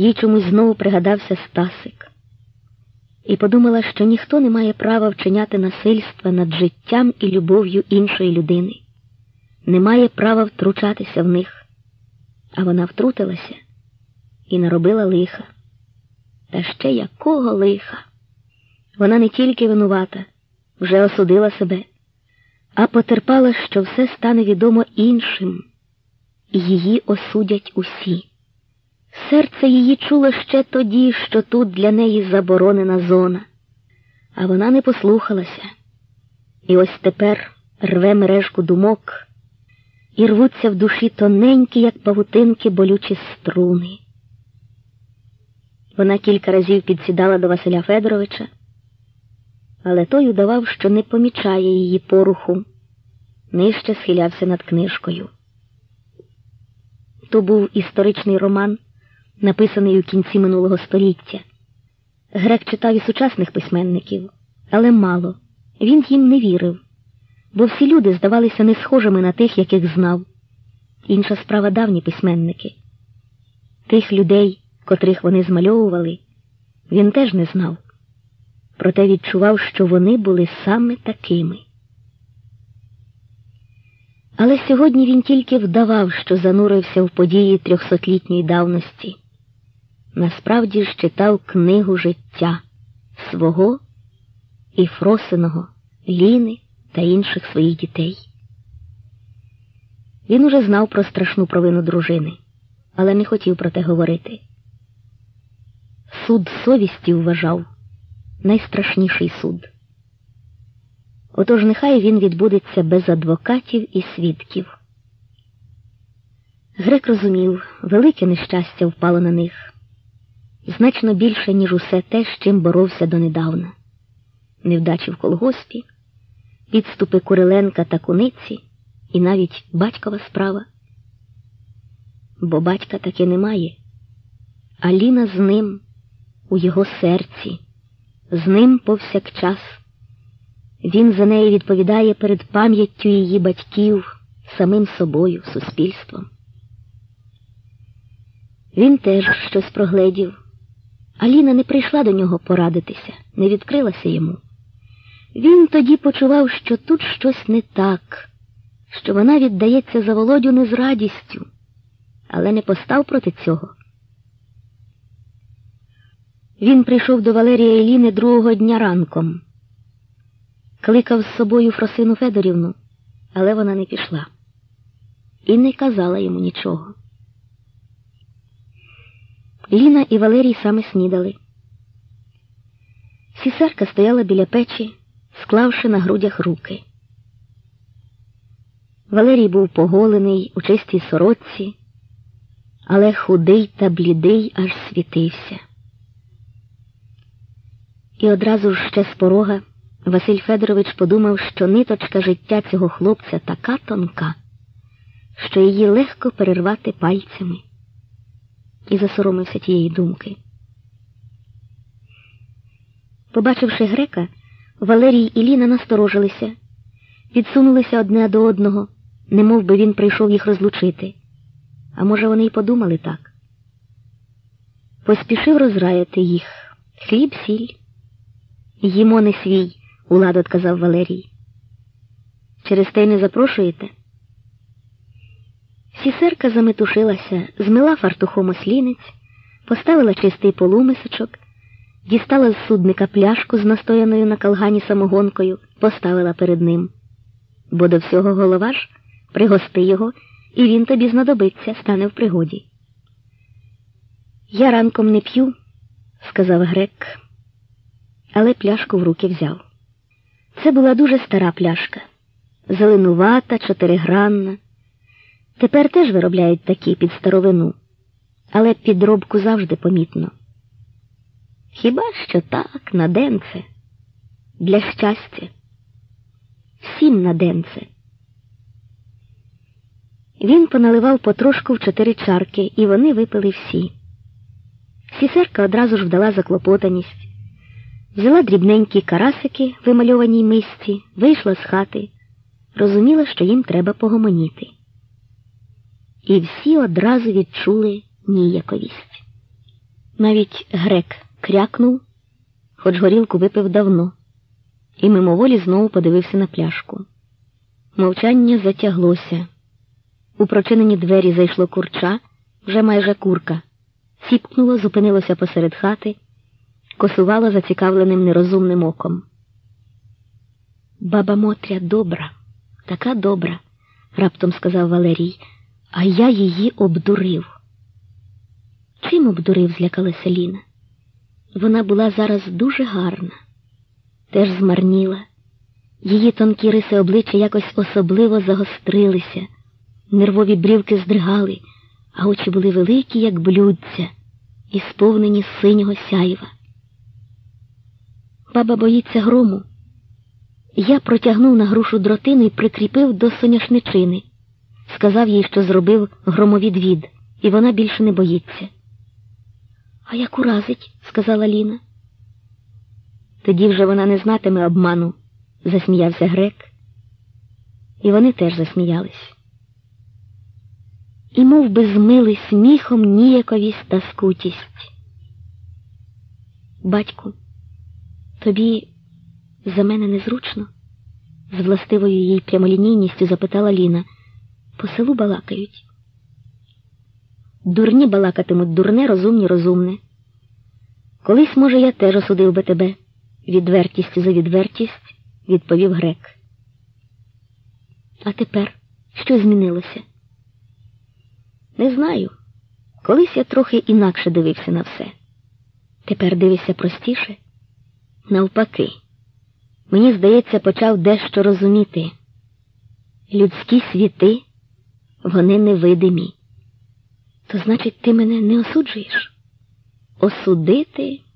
їй чомусь знову пригадався Стасик і подумала, що ніхто не має права вчиняти насильства над життям і любов'ю іншої людини, не має права втручатися в них, а вона втрутилася і наробила лиха. Та ще якого лиха? Вона не тільки винувата, вже осудила себе, а потерпала, що все стане відомо іншим, і її осудять усі. Серце її чуло ще тоді, що тут для неї заборонена зона, а вона не послухалася. І ось тепер рве мережку думок і рвуться в душі тоненькі, як павутинки, болючі струни. Вона кілька разів підсідала до Василя Федоровича, але той удавав, що не помічає її поруху, нижче схилявся над книжкою. То був історичний роман написаний у кінці минулого століття. Грек читав і сучасних письменників, але мало. Він їм не вірив, бо всі люди здавалися не схожими на тих, яких знав. Інша справа давні письменники. Тих людей, котрих вони змальовували, він теж не знав, проте відчував, що вони були саме такими. Але сьогодні він тільки вдавав, що занурився в події трьохсотлітньої давності насправді ж читав книгу життя свого і Фросиного, Ліни та інших своїх дітей. Він уже знав про страшну провину дружини, але не хотів про те говорити. Суд совісті вважав найстрашніший суд. Отож нехай він відбудеться без адвокатів і свідків. Грек розумів, велике нещастя впало на них значно більше, ніж усе те, з чим боровся донедавна. Невдачі в колгоспі, підступи Куриленка та куниці і навіть батькова справа. Бо батька таки немає, а Ліна з ним у його серці, з ним повсякчас. Він за неї відповідає перед пам'яттю її батьків, самим собою, суспільством. Він теж щось прогледів. Аліна не прийшла до нього порадитися, не відкрилася йому. Він тоді почував, що тут щось не так, що вона віддається за володю не з радістю, але не постав проти цього. Він прийшов до Валерія Еліни другого дня ранком, кликав з собою Фросину Федорівну, але вона не пішла і не казала йому нічого. Ліна і Валерій саме снідали. Сісарка стояла біля печі, склавши на грудях руки. Валерій був поголений у чистій сорочці, але худий та блідий аж світився. І одразу ж ще з порога Василь Федорович подумав, що ниточка життя цього хлопця така тонка, що її легко перервати пальцями і засоромився тієї думки. Побачивши грека, Валерій і Ліна насторожилися, підсунулися одне до одного, немов би він прийшов їх розлучити. А може, вони й подумали так. Поспішив розраяти їх хліб, сіль. Їмо не свій, уладо казав Валерій. Через те й не запрошуєте? Сісерка заметушилася, змила фартухом ослінець, поставила чистий полумисочок, дістала з судника пляшку з настояною на калгані самогонкою, поставила перед ним. Бо до всього голова ж, пригости його, і він тобі знадобиться, стане в пригоді. Я ранком не п'ю, сказав грек, але пляшку в руки взяв. Це була дуже стара пляшка, зеленувата, чотиригранна. Тепер теж виробляють такі під старовину, але підробку завжди помітно. Хіба що так, на денце, для щастя, всім на денце. Він поналивав потрошку в чотири чарки, і вони випили всі. Сісерка одразу ж вдала заклопотаність, взяла дрібненькі карасики, вимальованій мисці, вийшла з хати, розуміла, що їм треба погомоніти і всі одразу відчули ніяковість. Навіть грек крякнув, хоч горілку випив давно, і мимоволі знову подивився на пляшку. Мовчання затяглося. У прочинені двері зайшло курча, вже майже курка, сіпкнуло, зупинилося посеред хати, косувало зацікавленим нерозумним оком. Баба Мотря добра, така добра, раптом сказав Валерій, а я її обдурив. Чим обдурив, злякалася Ліна. Вона була зараз дуже гарна, теж змарніла. Її тонкі риси обличчя якось особливо загострилися, нервові брівки здригали, а очі були великі, як блюдця, і сповнені синього сяйва. Баба боїться грому. Я протягнув на грушу дротину і прикріпив до соняшничини. Сказав їй, що зробив громовідвід, і вона більше не боїться. А як уразить, сказала Ліна. Тоді вже вона не знатиме обману, засміявся грек. І вони теж засміялись. І мов би змили сміхом ніяковість та скутість. Батьку, тобі за мене незручно? з властивою їй прямолінійністю запитала Ліна. По селу балакають. Дурні балакатимуть дурне, розумні, розумне. Колись, може, я теж осудив би тебе, відвертістю за відвертість, відповів грек. А тепер що змінилося? Не знаю. Колись я трохи інакше дивився на все. Тепер дивишся простіше? Навпаки, мені здається, почав дещо розуміти. Людські світи, вони невидимі. То значить, ти мене не осуджуєш? Осудити